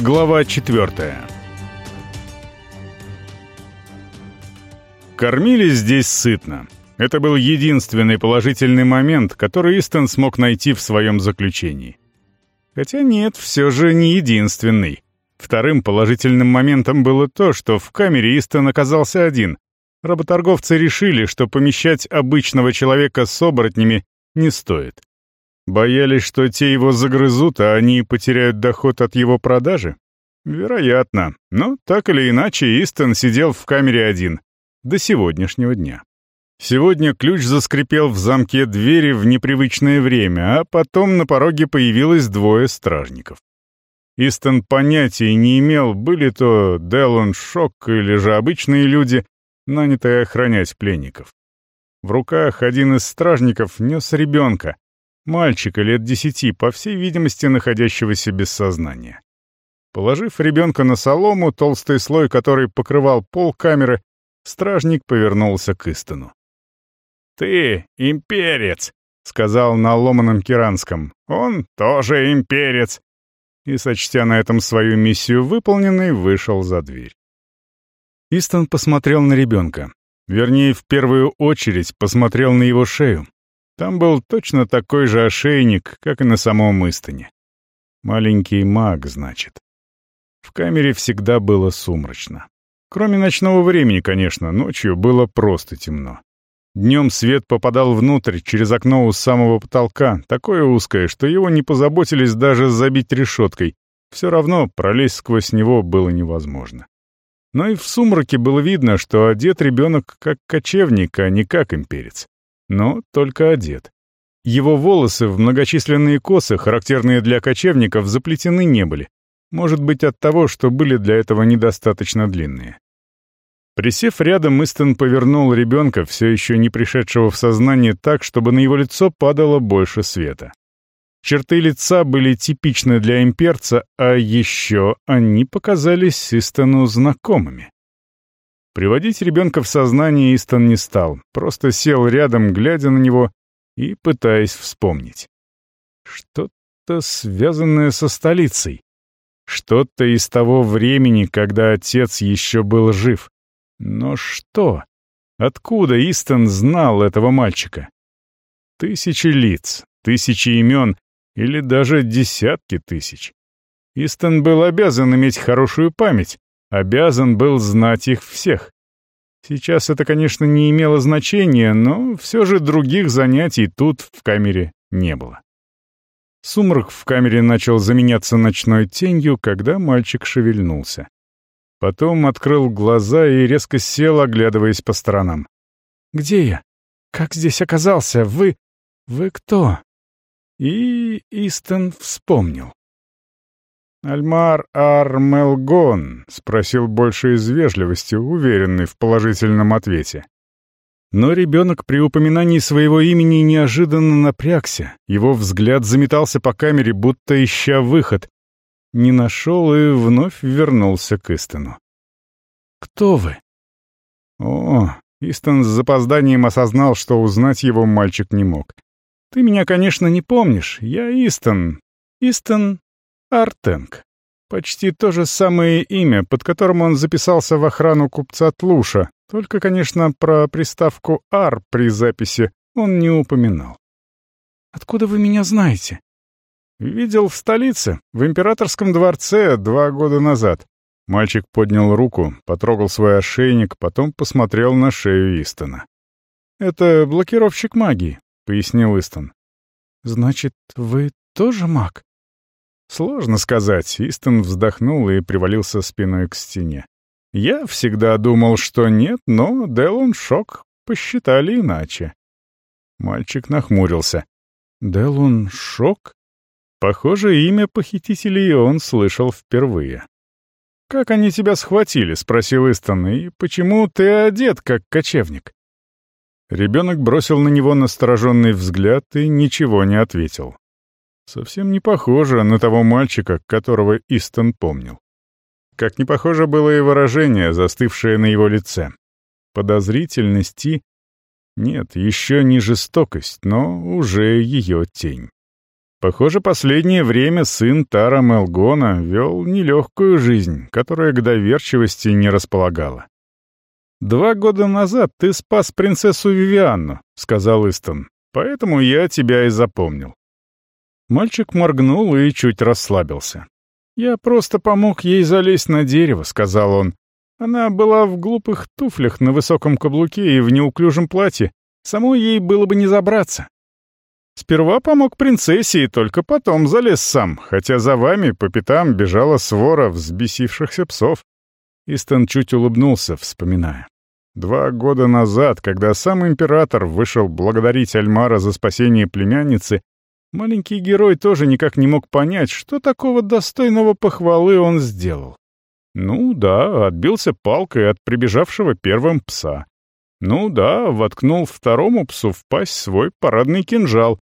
Глава четвертая. Кормили здесь сытно. Это был единственный положительный момент, который Истон смог найти в своем заключении. Хотя нет, все же не единственный. Вторым положительным моментом было то, что в камере Истон оказался один. Работорговцы решили, что помещать обычного человека с оборотнями не стоит. Боялись, что те его загрызут, а они потеряют доход от его продажи? Вероятно. Но так или иначе, Истон сидел в камере один. До сегодняшнего дня. Сегодня ключ заскрипел в замке двери в непривычное время, а потом на пороге появилось двое стражников. Истон понятия не имел, были то Делон Шок или же обычные люди, нанятые охранять пленников. В руках один из стражников нес ребенка, мальчика лет десяти, по всей видимости, находящегося без сознания. Положив ребенка на солому, толстый слой, который покрывал пол камеры, стражник повернулся к Истону. «Ты имперец!» — сказал на ломаном киранском. «Он тоже имперец!» И, сочтя на этом свою миссию выполненной, вышел за дверь. Истон посмотрел на ребенка. Вернее, в первую очередь посмотрел на его шею. Там был точно такой же ошейник, как и на самом Истоне. Маленький маг, значит. В камере всегда было сумрачно. Кроме ночного времени, конечно, ночью было просто темно. Днем свет попадал внутрь, через окно у самого потолка, такое узкое, что его не позаботились даже забить решеткой. Все равно пролезть сквозь него было невозможно. Но и в сумраке было видно, что одет ребенок как кочевник, а не как имперец но только одет. Его волосы в многочисленные косы, характерные для кочевников, заплетены не были. Может быть от того, что были для этого недостаточно длинные. Присев рядом, Истон повернул ребенка, все еще не пришедшего в сознание, так, чтобы на его лицо падало больше света. Черты лица были типичны для имперца, а еще они показались Истону знакомыми. Приводить ребенка в сознание Истон не стал, просто сел рядом, глядя на него и пытаясь вспомнить. Что-то связанное со столицей. Что-то из того времени, когда отец еще был жив. Но что? Откуда Истон знал этого мальчика? Тысячи лиц, тысячи имен или даже десятки тысяч. Истон был обязан иметь хорошую память, обязан был знать их всех. Сейчас это, конечно, не имело значения, но все же других занятий тут, в камере, не было. Сумрак в камере начал заменяться ночной тенью, когда мальчик шевельнулся. Потом открыл глаза и резко сел, оглядываясь по сторонам. «Где я? Как здесь оказался? Вы... вы кто?» И Истон вспомнил. «Альмар Армелгон?» — спросил больше из вежливости, уверенный в положительном ответе. Но ребенок при упоминании своего имени неожиданно напрягся, его взгляд заметался по камере, будто ища выход. Не нашел и вновь вернулся к Истону. «Кто вы?» «О!» — Истон с запозданием осознал, что узнать его мальчик не мог. «Ты меня, конечно, не помнишь. Я Истон. Истон Артенг. Почти то же самое имя, под которым он записался в охрану купца Тлуша, только, конечно, про приставку «ар» при записи он не упоминал. «Откуда вы меня знаете?» «Видел в столице, в императорском дворце два года назад». Мальчик поднял руку, потрогал свой ошейник, потом посмотрел на шею Истона. «Это блокировщик магии», — пояснил Истон. «Значит, вы тоже маг?» Сложно сказать. Истон вздохнул и привалился спиной к стене. Я всегда думал, что нет, но Делон Шок посчитали иначе. Мальчик нахмурился. Делон Шок? Похоже, имя похитителей он слышал впервые. «Как они тебя схватили?» — спросил Истон. «И почему ты одет, как кочевник?» Ребенок бросил на него настороженный взгляд и ничего не ответил. Совсем не похоже на того мальчика, которого Истон помнил. Как не похоже было и выражение, застывшее на его лице. Подозрительности... Нет, еще не жестокость, но уже ее тень. Похоже, последнее время сын Тара Мелгона вел нелегкую жизнь, которая к доверчивости не располагала. «Два года назад ты спас принцессу Вивианну», — сказал Истон, — «поэтому я тебя и запомнил». Мальчик моргнул и чуть расслабился. «Я просто помог ей залезть на дерево», — сказал он. «Она была в глупых туфлях на высоком каблуке и в неуклюжем платье. Самой ей было бы не забраться. Сперва помог принцессе и только потом залез сам, хотя за вами по пятам бежала свора взбесившихся псов. Истон чуть улыбнулся, вспоминая. Два года назад, когда сам император вышел благодарить Альмара за спасение племянницы, маленький герой тоже никак не мог понять, что такого достойного похвалы он сделал. Ну да, отбился палкой от прибежавшего первым пса. Ну да, воткнул второму псу в пасть свой парадный кинжал.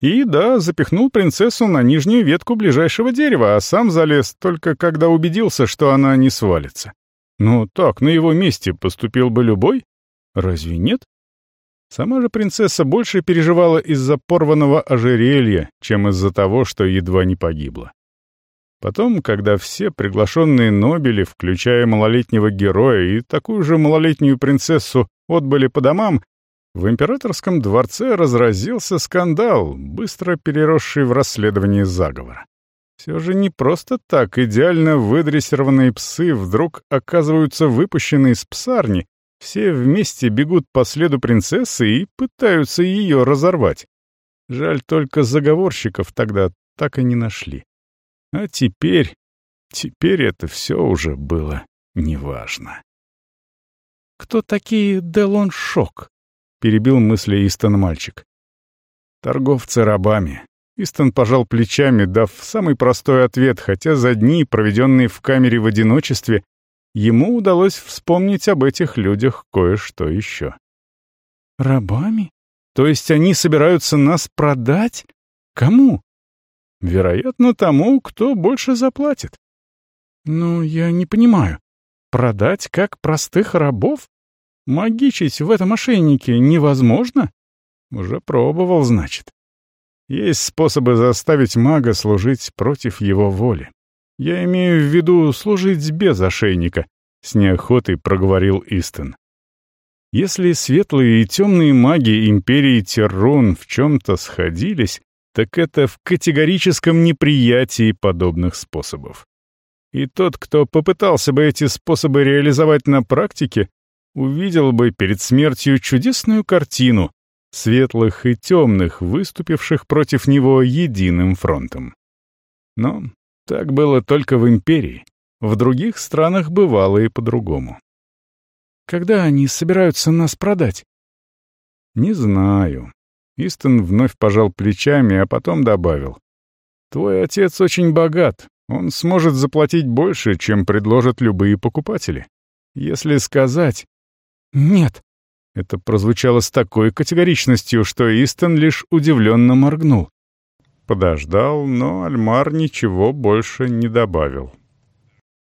И, да, запихнул принцессу на нижнюю ветку ближайшего дерева, а сам залез только когда убедился, что она не свалится. Ну так, на его месте поступил бы любой? Разве нет? Сама же принцесса больше переживала из-за порванного ожерелья, чем из-за того, что едва не погибла. Потом, когда все приглашенные Нобели, включая малолетнего героя и такую же малолетнюю принцессу, отбыли по домам, в императорском дворце разразился скандал, быстро переросший в расследование заговора. Все же не просто так идеально выдрессированные псы вдруг оказываются выпущены из псарни, все вместе бегут по следу принцессы и пытаются ее разорвать. Жаль, только заговорщиков тогда так и не нашли. А теперь... Теперь это все уже было неважно. «Кто такие Делон Шок?» — перебил мысли Истон мальчик. «Торговцы рабами». Истон пожал плечами, дав самый простой ответ, хотя за дни, проведенные в камере в одиночестве, ему удалось вспомнить об этих людях кое-что еще. «Рабами? То есть они собираются нас продать? Кому?» «Вероятно, тому, кто больше заплатит». «Ну, я не понимаю. Продать как простых рабов? Магичить в этом ошейнике невозможно? Уже пробовал, значит. Есть способы заставить мага служить против его воли. Я имею в виду служить без ошейника, с неохотой проговорил Истон. Если светлые и темные маги империи Террон в чем-то сходились, так это в категорическом неприятии подобных способов. И тот, кто попытался бы эти способы реализовать на практике, увидел бы перед смертью чудесную картину светлых и темных, выступивших против него единым фронтом. Но так было только в империи. В других странах бывало и по-другому. Когда они собираются нас продать? Не знаю. Истон вновь пожал плечами, а потом добавил. Твой отец очень богат. Он сможет заплатить больше, чем предложат любые покупатели. Если сказать, «Нет». Это прозвучало с такой категоричностью, что Истон лишь удивленно моргнул. Подождал, но Альмар ничего больше не добавил.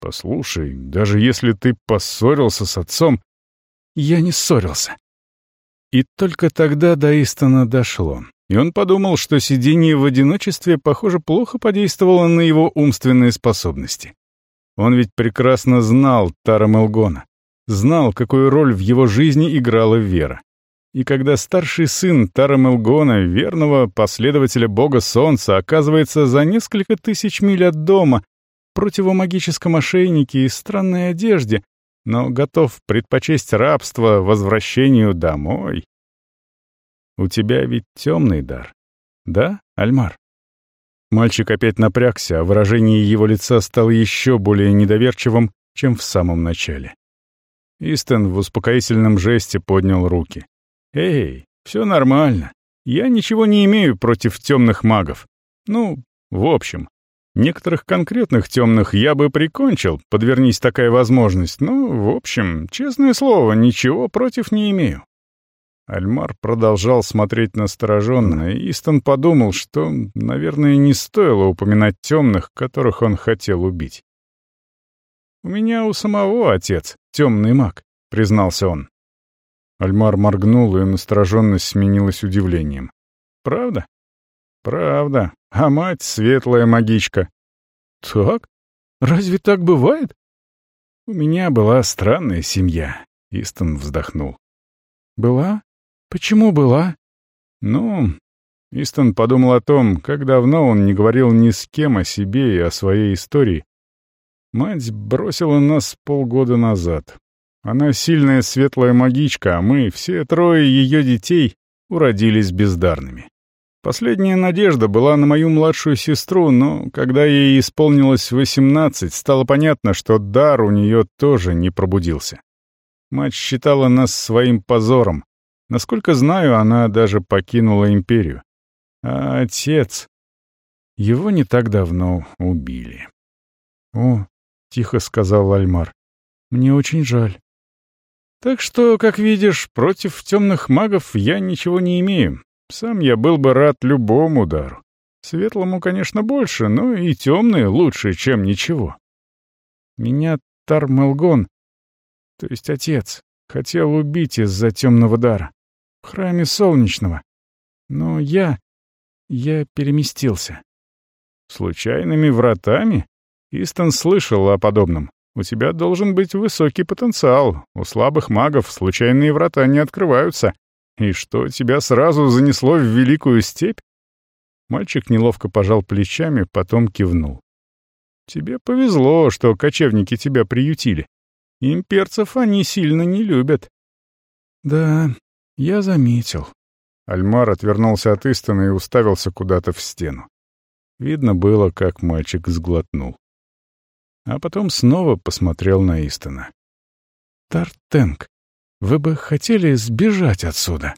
«Послушай, даже если ты поссорился с отцом...» «Я не ссорился». И только тогда до Истона дошло, и он подумал, что сидение в одиночестве, похоже, плохо подействовало на его умственные способности. Он ведь прекрасно знал Тара Мелгона знал, какую роль в его жизни играла вера. И когда старший сын Тара Мелгона, верного последователя бога солнца, оказывается за несколько тысяч миль от дома, противомагическом ошейнике и странной одежде, но готов предпочесть рабство возвращению домой. У тебя ведь темный дар, да, Альмар? Мальчик опять напрягся, а выражение его лица стало еще более недоверчивым, чем в самом начале. Истон в успокоительном жесте поднял руки. «Эй, все нормально. Я ничего не имею против темных магов. Ну, в общем, некоторых конкретных темных я бы прикончил, подвернись такая возможность, но, в общем, честное слово, ничего против не имею». Альмар продолжал смотреть настороженно, и Истон подумал, что, наверное, не стоило упоминать темных, которых он хотел убить. «У меня у самого отец, темный маг», — признался он. Альмар моргнул, и настороженность сменилась удивлением. «Правда?» Правда. А мать — светлая магичка. Так? Разве так бывает? У меня была странная семья. Истон вздохнул. Была? Почему была? Ну, Истон подумал о том, как давно он не говорил ни с кем о себе и о своей истории. Мать бросила нас полгода назад. Она сильная светлая магичка, а мы, все трое ее детей, уродились бездарными. Последняя надежда была на мою младшую сестру, но когда ей исполнилось восемнадцать, стало понятно, что дар у нее тоже не пробудился. Мать считала нас своим позором. Насколько знаю, она даже покинула империю. А отец... Его не так давно убили. «О», — тихо сказал Альмар, — «мне очень жаль». Так что, как видишь, против темных магов я ничего не имею. Сам я был бы рад любому удару. Светлому, конечно, больше, но и темный лучше, чем ничего. Меня Тармелгон, то есть отец, хотел убить из-за темного дара. В храме Солнечного. Но я... я переместился. Случайными вратами? Истон слышал о подобном. У тебя должен быть высокий потенциал. У слабых магов случайные врата не открываются. «И что, тебя сразу занесло в Великую Степь?» Мальчик неловко пожал плечами, потом кивнул. «Тебе повезло, что кочевники тебя приютили. Имперцев они сильно не любят». «Да, я заметил». Альмар отвернулся от Истона и уставился куда-то в стену. Видно было, как мальчик сглотнул. А потом снова посмотрел на Истона. «Тартенг, вы бы хотели сбежать отсюда?»